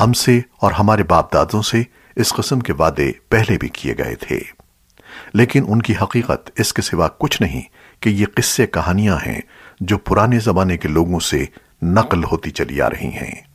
ہم سے اور ہمارے باپ دادوں سے اس قسم کے وعدے پہلے بھی کیے گئے تھے۔ لیکن ان کی حقیقت اس کے سوا کچھ نہیں کہ یہ قصے کہانیاں ہیں جو پرانے زمانے کے لوگوں سے نقل ہوتی چلی آ رہی ہیں۔